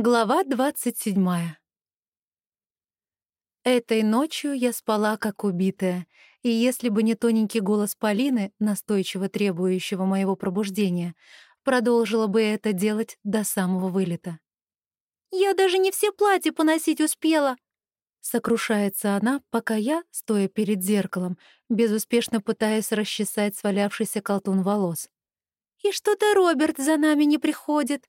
Глава двадцать седьмая. Этой ночью я спала как убитая, и если бы не тоненький голос Полины, настойчиво требующего моего пробуждения, продолжила бы это делать до самого вылета. «Я даже не все платья поносить успела!» Сокрушается она, пока я, стоя перед зеркалом, безуспешно пытаясь расчесать свалявшийся колтун волос. «И что-то Роберт за нами не приходит!»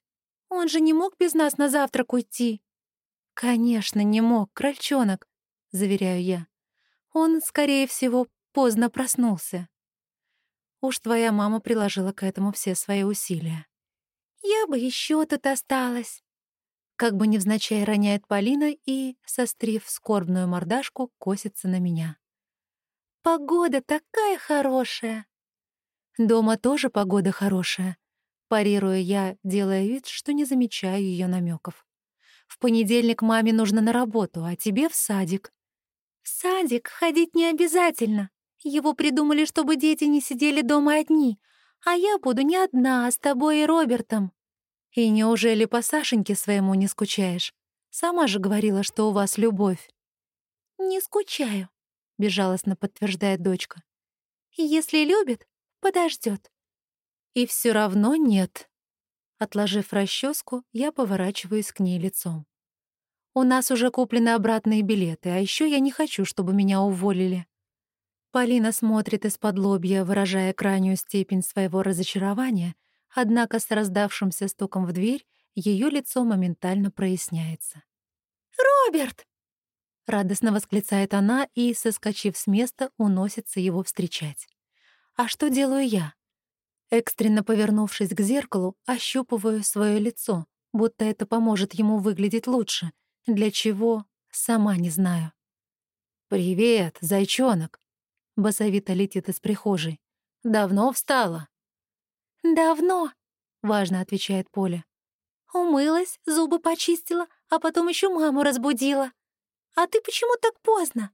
Он же не мог без нас на завтрак уйти. Конечно, не мог, крольчонок, заверяю я. Он, скорее всего, поздно проснулся. Уж твоя мама приложила к этому все свои усилия. Я бы еще тут осталась. Как бы невзначай роняет Полина и, сострив скорбную мордашку, косится на меня. Погода такая хорошая. Дома тоже погода хорошая, Парирую я, делая вид, что не замечаю ее намеков. В понедельник маме нужно на работу, а тебе в садик. В садик ходить не обязательно. Его придумали, чтобы дети не сидели дома одни, а я буду не одна, а с тобой и Робертом. И неужели по Сашеньке своему не скучаешь? Сама же говорила, что у вас любовь. Не скучаю, безжалостно подтверждает дочка. Если любит, подождет. И все равно нет. Отложив расческу, я поворачиваюсь к ней лицом. У нас уже куплены обратные билеты, а еще я не хочу, чтобы меня уволили. Полина смотрит из-под лобья, выражая крайнюю степень своего разочарования, однако с раздавшимся стуком в дверь ее лицо моментально проясняется. «Роберт!» — радостно восклицает она и, соскочив с места, уносится его встречать. «А что делаю я?» Экстренно повернувшись к зеркалу, ощупываю свое лицо, будто это поможет ему выглядеть лучше. Для чего — сама не знаю. «Привет, зайчонок!» — басовито летит из прихожей. «Давно встала?» «Давно», — важно отвечает Поля. «Умылась, зубы почистила, а потом еще маму разбудила. А ты почему так поздно?»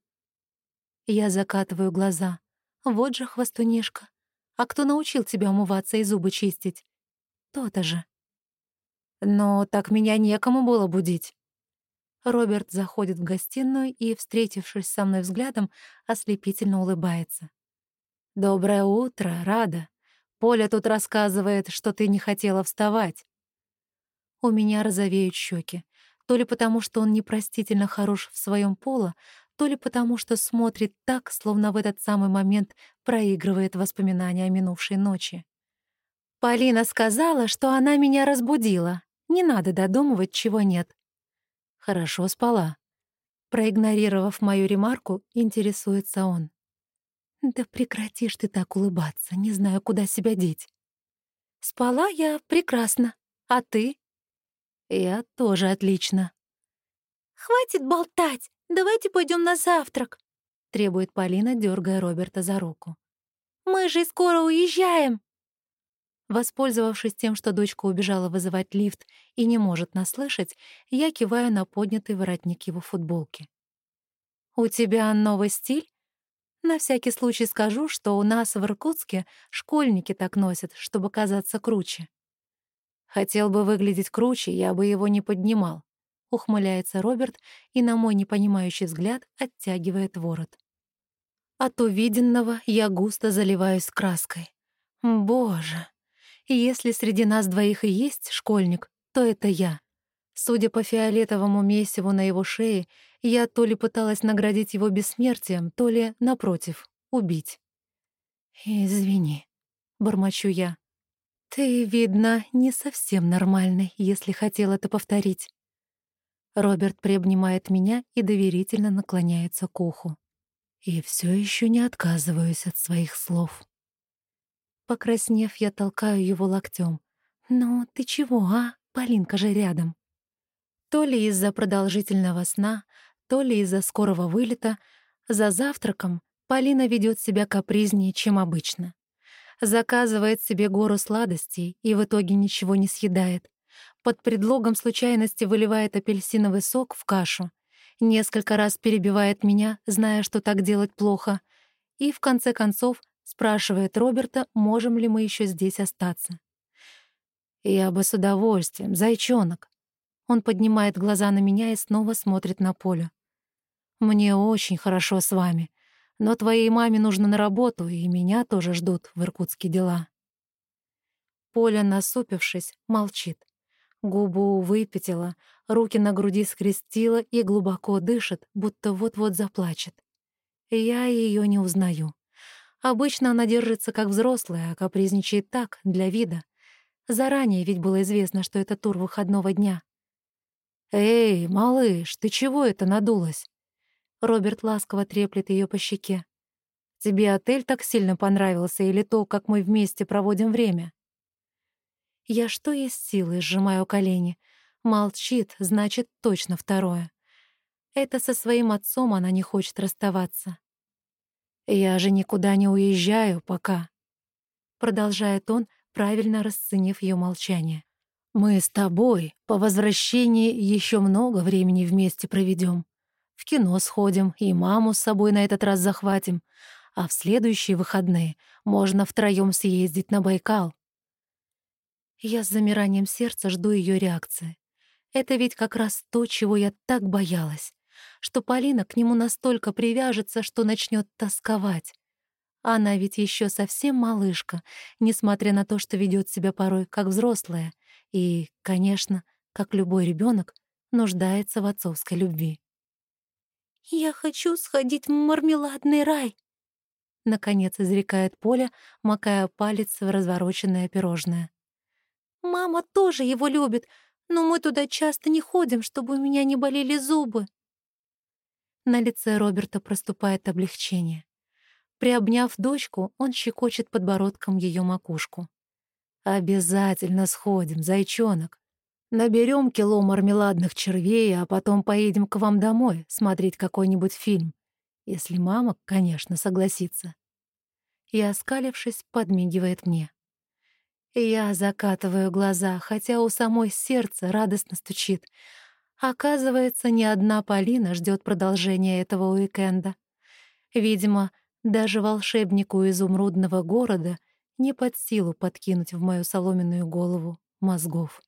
Я закатываю глаза. Вот же хвостунишка. А кто научил тебя умываться и зубы чистить? То-то же. Но так меня некому было будить. Роберт заходит в гостиную и, встретившись со мной взглядом, ослепительно улыбается. «Доброе утро, Рада. Поля тут рассказывает, что ты не хотела вставать». У меня розовеют щеки, то ли потому, что он непростительно хорош в своем поло, то ли потому, что смотрит так, словно в этот самый момент проигрывает воспоминания о минувшей ночи. Полина сказала, что она меня разбудила. Не надо додумывать, чего нет. Хорошо спала. Проигнорировав мою ремарку, интересуется он. Да прекратишь ты так улыбаться, не знаю, куда себя деть. Спала я прекрасно. А ты? Я тоже отлично. Хватит болтать. «Давайте пойдем на завтрак», — требует Полина, дергая Роберта за руку. «Мы же скоро уезжаем!» Воспользовавшись тем, что дочка убежала вызывать лифт и не может нас слышать, я киваю на поднятый воротник его футболки. «У тебя новый стиль?» На всякий случай скажу, что у нас в Иркутске школьники так носят, чтобы казаться круче. Хотел бы выглядеть круче, я бы его не поднимал ухмыляется Роберт и на мой непонимающий взгляд оттягивает ворот. От увиденного я густо заливаюсь краской. Боже, если среди нас двоих и есть школьник, то это я. Судя по фиолетовому месиву на его шее, я то ли пыталась наградить его бессмертием, то ли, напротив, убить. «Извини», — бормочу я. «Ты, видно, не совсем нормальный, если хотел это повторить». Роберт приобнимает меня и доверительно наклоняется к уху. И все еще не отказываюсь от своих слов. Покраснев, я толкаю его локтем. «Ну, ты чего, а? Полинка же рядом». То ли из-за продолжительного сна, то ли из-за скорого вылета, за завтраком Полина ведет себя капризнее, чем обычно. Заказывает себе гору сладостей и в итоге ничего не съедает под предлогом случайности выливает апельсиновый сок в кашу, несколько раз перебивает меня, зная, что так делать плохо, и, в конце концов, спрашивает Роберта, можем ли мы еще здесь остаться. «Я бы с удовольствием, зайчонок», Он поднимает глаза на меня и снова смотрит на Полю. «Мне очень хорошо с вами, но твоей маме нужно на работу, и меня тоже ждут в Иркутске дела». Поля, насупившись, молчит. Губу выпятила, руки на груди скрестила и глубоко дышит, будто вот-вот заплачет. Я ее не узнаю. Обычно она держится как взрослая, а капризничает так, для вида. Заранее ведь было известно, что это тур выходного дня. «Эй, малыш, ты чего это надулась?» Роберт ласково треплет ее по щеке. «Тебе отель так сильно понравился или то, как мы вместе проводим время?» Я что есть силы сжимаю колени. Молчит, значит, точно второе. Это со своим отцом она не хочет расставаться. «Я же никуда не уезжаю пока», — продолжает он, правильно расценив ее молчание. «Мы с тобой по возвращении еще много времени вместе проведем. В кино сходим и маму с собой на этот раз захватим, а в следующие выходные можно втроем съездить на Байкал». Я с замиранием сердца жду ее реакции. Это ведь как раз то, чего я так боялась, что Полина к нему настолько привяжется, что начнет тосковать. Она ведь еще совсем малышка, несмотря на то, что ведет себя порой как взрослая, и, конечно, как любой ребенок, нуждается в отцовской любви. «Я хочу сходить в мармеладный рай», — наконец изрекает Поля, макая палец в развороченное пирожное. «Мама тоже его любит, но мы туда часто не ходим, чтобы у меня не болели зубы». На лице Роберта проступает облегчение. Приобняв дочку, он щекочет подбородком ее макушку. «Обязательно сходим, зайчонок. Наберем кило мармеладных червей, а потом поедем к вам домой смотреть какой-нибудь фильм. Если мама, конечно, согласится». И, оскалившись, подмигивает мне. Я закатываю глаза, хотя у самой сердце радостно стучит. Оказывается, ни одна Полина ждет продолжения этого уикенда. Видимо, даже волшебнику изумрудного города не под силу подкинуть в мою соломенную голову мозгов.